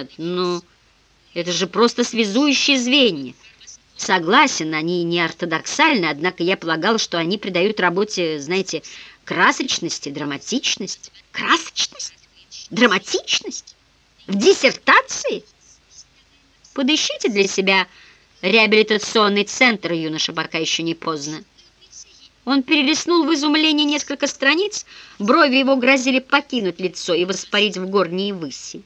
Нет, ну, это же просто связующие звенья. Согласен, они не ортодоксальны, однако я полагал, что они придают работе, знаете, красочность и драматичность. Красочность? Драматичность? В диссертации? Подыщите для себя реабилитационный центр, юноша, пока еще не поздно. Он перелистнул в изумлении несколько страниц, брови его грозили покинуть лицо и воспарить в горние выси.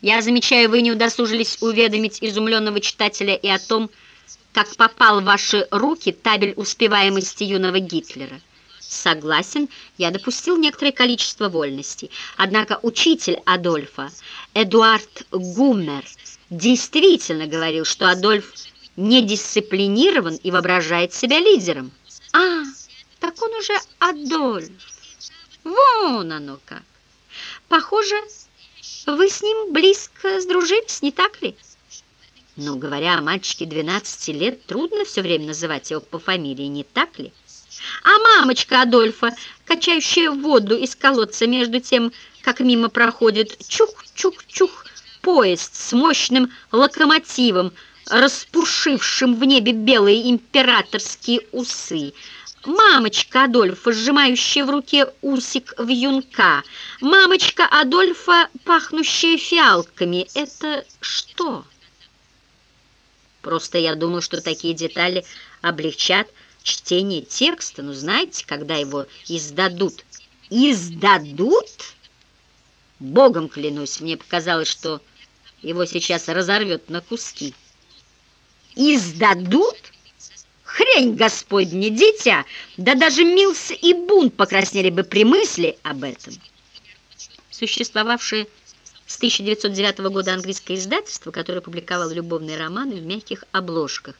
Я замечаю, вы не удосужились уведомить изумленного читателя и о том, как попал в ваши руки табель успеваемости юного Гитлера. Согласен, я допустил некоторое количество вольностей. Однако учитель Адольфа, Эдуард Гуммер, действительно говорил, что Адольф недисциплинирован и воображает себя лидером. А, так он уже Адольф. Вон оно как. Похоже, вы с ним близко сдружились, не так ли? Ну, говоря о мальчике 12 лет, трудно все время называть его по фамилии, не так ли? А мамочка Адольфа, качающая воду из колодца между тем, как мимо проходит чух-чух-чух поезд с мощным локомотивом, распушившим в небе белые императорские усы, мамочка Адольфа, сжимающая в руке усик вьюнка, мамочка Адольфа, пахнущая фиалками. Это что? Просто я думал, что такие детали облегчат чтение текста. Ну, знаете, когда его издадут. Издадут? Богом клянусь, мне показалось, что его сейчас разорвет на куски. Издадут? Хрень господня, дитя! Да даже Милс и Бун покраснели бы при мысли об этом. Существовавшее с 1909 года английское издательство, которое публиковало любовные романы в мягких обложках.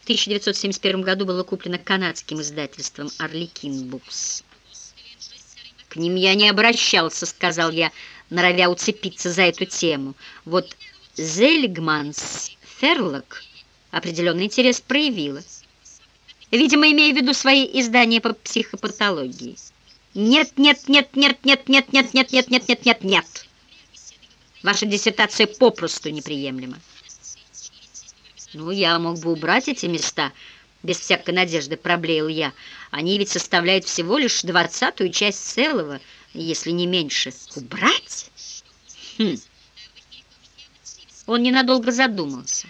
В 1971 году было куплено канадским издательством «Орликин Букс». «К ним я не обращался», — сказал я, норовя уцепиться за эту тему. Вот Зельгманс Ферлок определенный интерес проявила. Видимо, имея в виду свои издания по психопатологии. Нет, нет, нет, нет, нет, нет, нет, нет, нет, нет, нет, нет, нет. Ваша диссертация попросту неприемлема. Ну, я мог бы убрать эти места, без всякой надежды проблеял я. Они ведь составляют всего лишь двадцатую часть целого, если не меньше. Убрать? Хм. Он ненадолго задумался.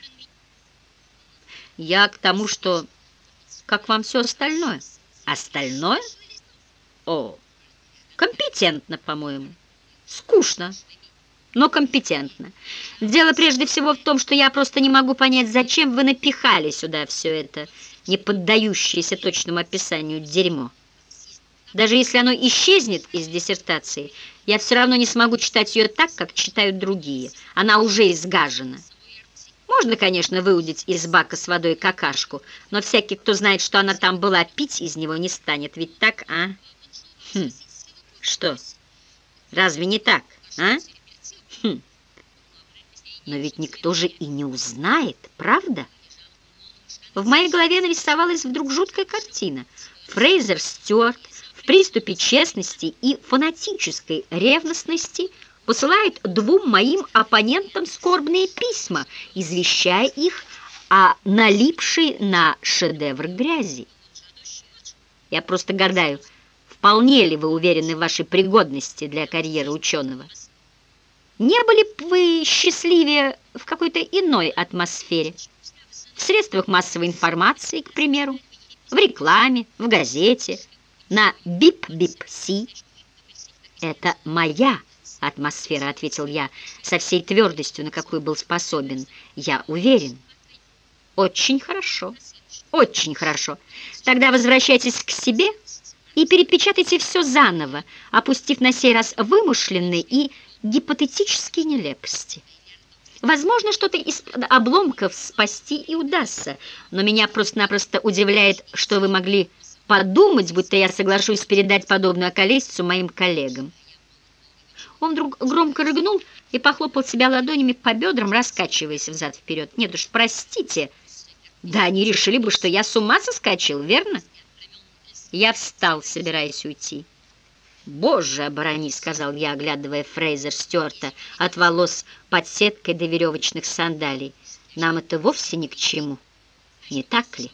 Я к тому, что... Как вам все остальное? Остальное? О, компетентно, по-моему. Скучно но компетентно. Дело прежде всего в том, что я просто не могу понять, зачем вы напихали сюда все это, не поддающееся точному описанию дерьмо. Даже если оно исчезнет из диссертации, я все равно не смогу читать ее так, как читают другие. Она уже изгажена. Можно, конечно, выудить из бака с водой какашку, но всякий, кто знает, что она там была, пить из него не станет. Ведь так, а? Хм. Что? Разве не так, а? Хм. Но ведь никто же и не узнает, правда? В моей голове нарисовалась вдруг жуткая картина. Фрейзер Стюарт в приступе честности и фанатической ревностности посылает двум моим оппонентам скорбные письма, извещая их о налипшей на шедевр грязи. Я просто гадаю, вполне ли вы уверены в вашей пригодности для карьеры ученого? Не были бы вы счастливее в какой-то иной атмосфере? В средствах массовой информации, к примеру, в рекламе, в газете, на бип-бип-си. Это моя атмосфера, ответил я со всей твердостью, на какую был способен. Я уверен. Очень хорошо, очень хорошо. Тогда возвращайтесь к себе и перепечатайте все заново, опустив на сей раз вымышленный и гипотетические нелепости. Возможно, что-то из обломков спасти и удастся, но меня просто-напросто удивляет, что вы могли подумать, будто я соглашусь передать подобную околесицу моим коллегам. Он вдруг громко рыгнул и похлопал себя ладонями по бедрам, раскачиваясь взад-вперед. Нет уж, простите. Да, они решили бы, что я с ума соскочил, верно? Я встал, собираясь уйти. «Боже, оборони!» — сказал я, оглядывая Фрейзер Стюарта от волос под сеткой до веревочных сандалий. «Нам это вовсе ни к чему, не так ли?»